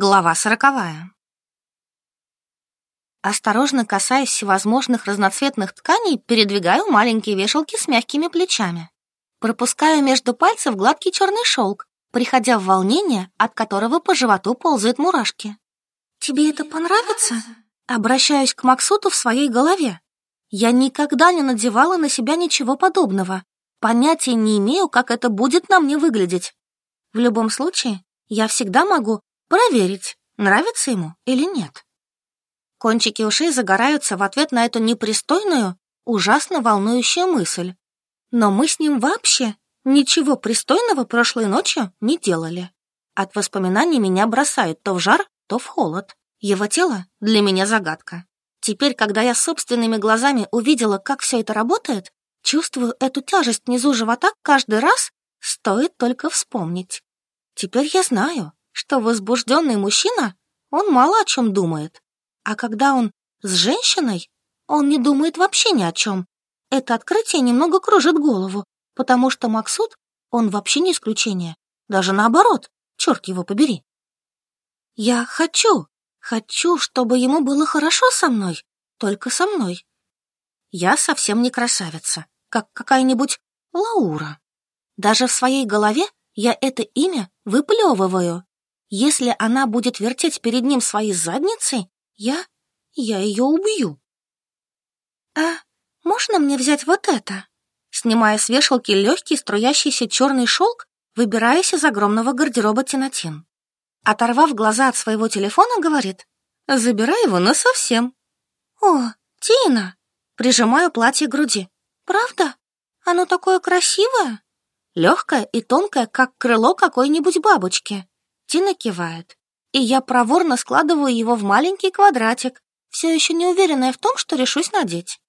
Глава сороковая. Осторожно касаясь всевозможных разноцветных тканей, передвигаю маленькие вешалки с мягкими плечами. Пропускаю между пальцев гладкий черный шелк, приходя в волнение, от которого по животу ползают мурашки. «Тебе это понравится?» Обращаюсь к Максуту в своей голове. Я никогда не надевала на себя ничего подобного. Понятия не имею, как это будет на мне выглядеть. В любом случае, я всегда могу проверить, нравится ему или нет. Кончики ушей загораются в ответ на эту непристойную, ужасно волнующую мысль. Но мы с ним вообще ничего пристойного прошлой ночью не делали. От воспоминаний меня бросает то в жар, то в холод. Его тело для меня загадка. Теперь, когда я собственными глазами увидела, как все это работает, чувствую эту тяжесть внизу живота каждый раз, стоит только вспомнить. Теперь я знаю, что возбужденный мужчина, он мало о чем думает. А когда он с женщиной, он не думает вообще ни о чем. Это открытие немного кружит голову, потому что Максут, он вообще не исключение. Даже наоборот, черт его побери. Я хочу, хочу, чтобы ему было хорошо со мной, только со мной. Я совсем не красавица, как какая-нибудь Лаура. Даже в своей голове я это имя выплевываю. Если она будет вертеть перед ним своей задницей, я... я ее убью. «А можно мне взять вот это?» Снимая с вешалки легкий струящийся черный шелк, выбираясь из огромного гардероба Тинатин. Оторвав глаза от своего телефона, говорит, «Забирай его насовсем». «О, Тина!» Прижимаю платье к груди. «Правда? Оно такое красивое?» Легкое и тонкое, как крыло какой-нибудь бабочки. Тина кивает, и я проворно складываю его в маленький квадратик, все еще не уверенная в том, что решусь надеть.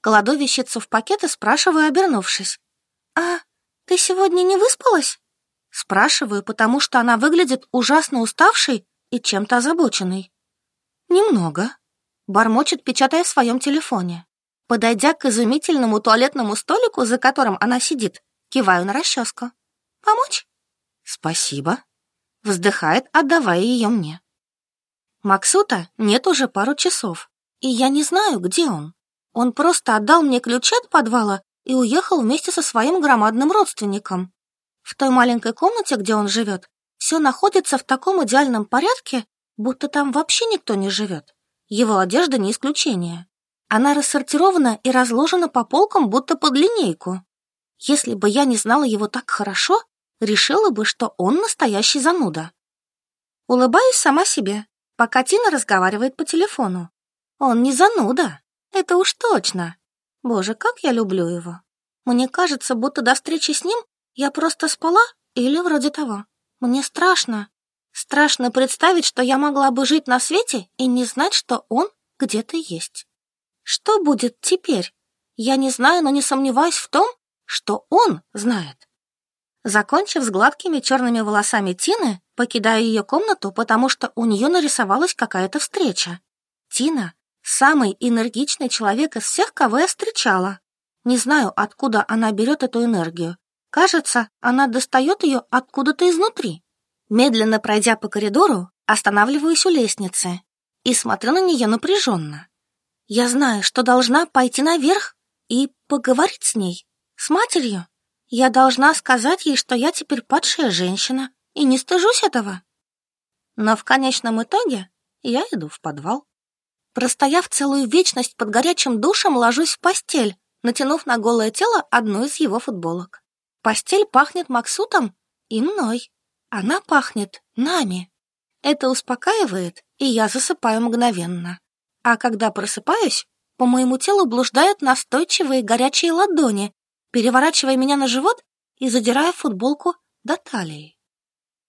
Кладу вещицу в пакет и спрашиваю, обернувшись. «А, ты сегодня не выспалась?» Спрашиваю, потому что она выглядит ужасно уставшей и чем-то озабоченной. «Немного», — бормочет, печатая в своем телефоне. Подойдя к изумительному туалетному столику, за которым она сидит, киваю на расческу. «Помочь?» «Спасибо», Вздыхает, отдавая ее мне. Максута нет уже пару часов, и я не знаю, где он. Он просто отдал мне ключи от подвала и уехал вместе со своим громадным родственником. В той маленькой комнате, где он живет, все находится в таком идеальном порядке, будто там вообще никто не живет. Его одежда не исключение. Она рассортирована и разложена по полкам, будто под линейку. Если бы я не знала его так хорошо, решила бы, что он настоящий зануда. Улыбаюсь сама себе, пока Тина разговаривает по телефону. Он не зануда, это уж точно. Боже, как я люблю его. Мне кажется, будто до встречи с ним я просто спала или вроде того. Мне страшно. Страшно представить, что я могла бы жить на свете и не знать, что он где-то есть. Что будет теперь? Я не знаю, но не сомневаюсь в том, что он знает. Закончив с гладкими черными волосами Тины, покидаю ее комнату, потому что у нее нарисовалась какая-то встреча. Тина — самый энергичный человек из всех, кого я встречала. Не знаю, откуда она берет эту энергию. Кажется, она достает ее откуда-то изнутри. Медленно пройдя по коридору, останавливаюсь у лестницы и смотрю на нее напряженно. Я знаю, что должна пойти наверх и поговорить с ней, с матерью. Я должна сказать ей, что я теперь падшая женщина, и не стыжусь этого. Но в конечном итоге я иду в подвал. Простояв целую вечность под горячим душем, ложусь в постель, натянув на голое тело одну из его футболок. Постель пахнет Максутом и мной. Она пахнет нами. Это успокаивает, и я засыпаю мгновенно. А когда просыпаюсь, по моему телу блуждают настойчивые горячие ладони, переворачивая меня на живот и задирая футболку до талии.